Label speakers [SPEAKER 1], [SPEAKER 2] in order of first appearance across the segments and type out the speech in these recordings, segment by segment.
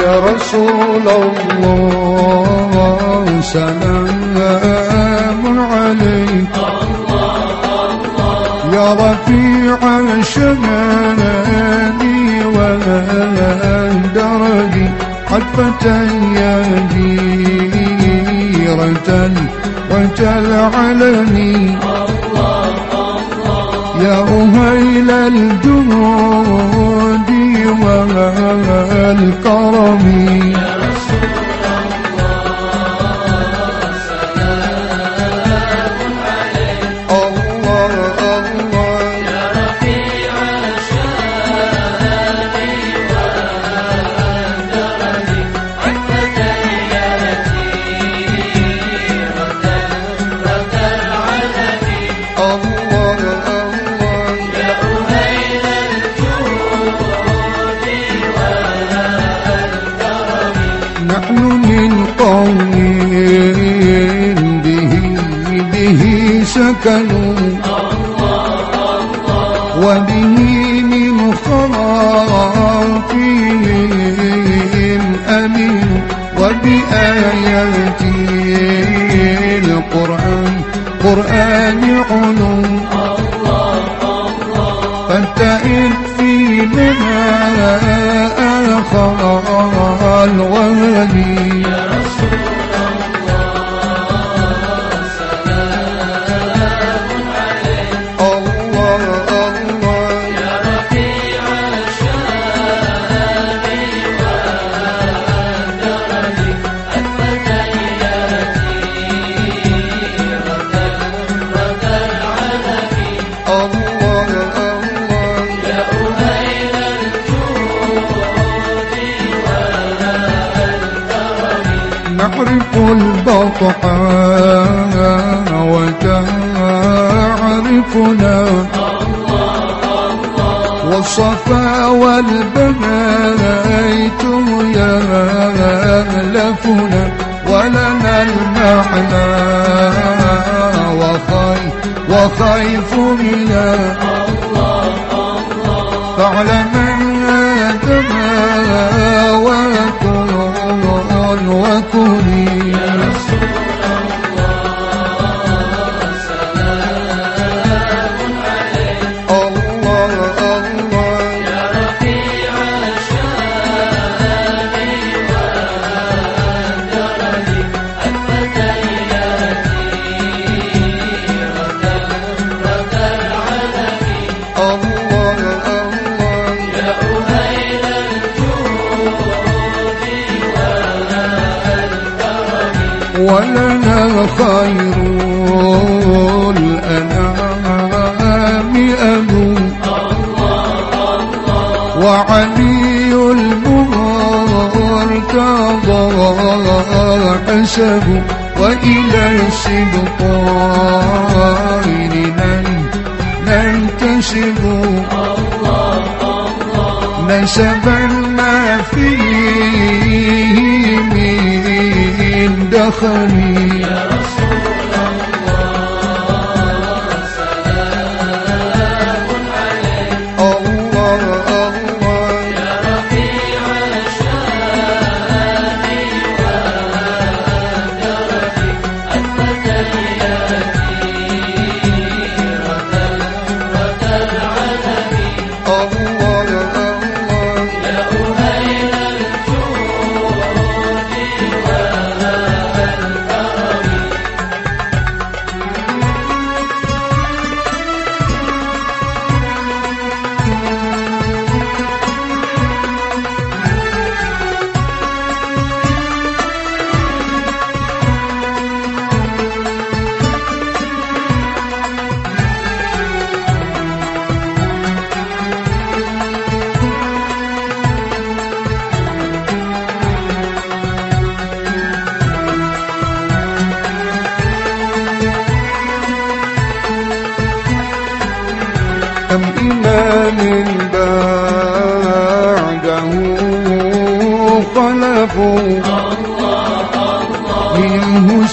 [SPEAKER 1] رسول الله سلام عليك. يا رفيع الشمال والدرج حتفة يا جيرة وتلعلني يا أهيل الجود والكرم. سكنوا وبه من خرافهم أمين وبآيات القرآن قرآن علوم. فانتئن في منها آخر الوهدي والصفا والبنيت يألفنا ولنا المعنى وخيف وخيف منا فاعلم ولنا خير الأنعام أبو وعلي المرتضى حسب وإلى السبطين ننتسب نسبا ما فيه من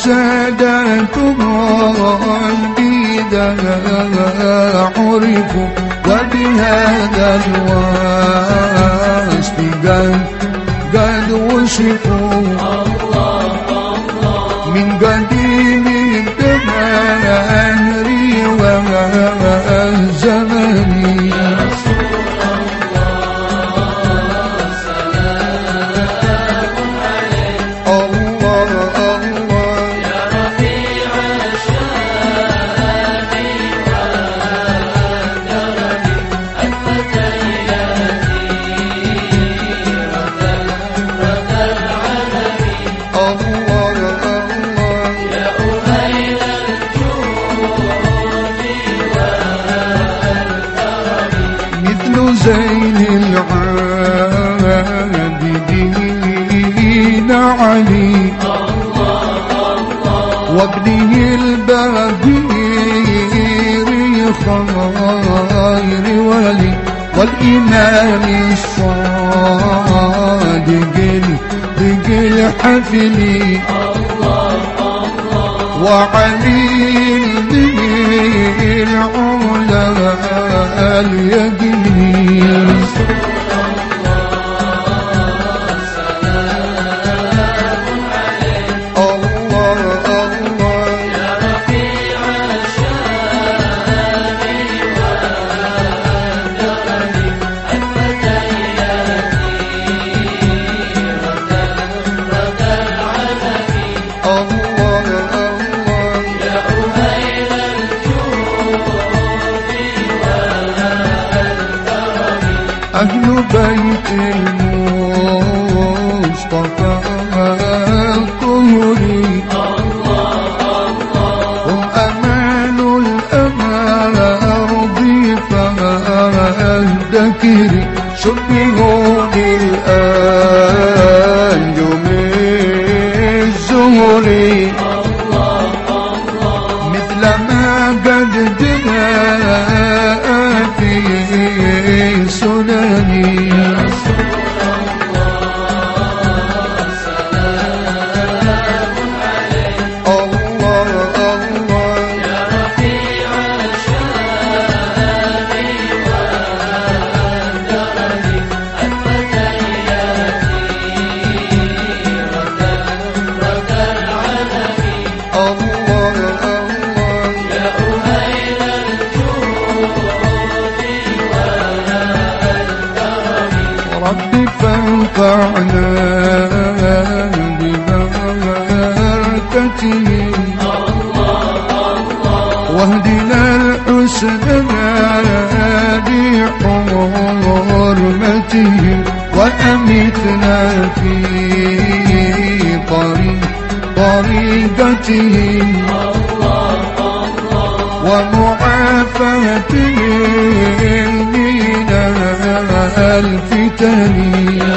[SPEAKER 1] سادات بيدا عرفوا وبهذا الوصف قد قد والإمام الصادق الدق الحفل. وعلي به العلا اليقين. بيت المصطفى الطهري هم أمان الأرض فالذكر شبهوا بالأنجم الزهري الحسنى بحرمته وأمتنا في طريق طريقته. ومعافاته من الفتن.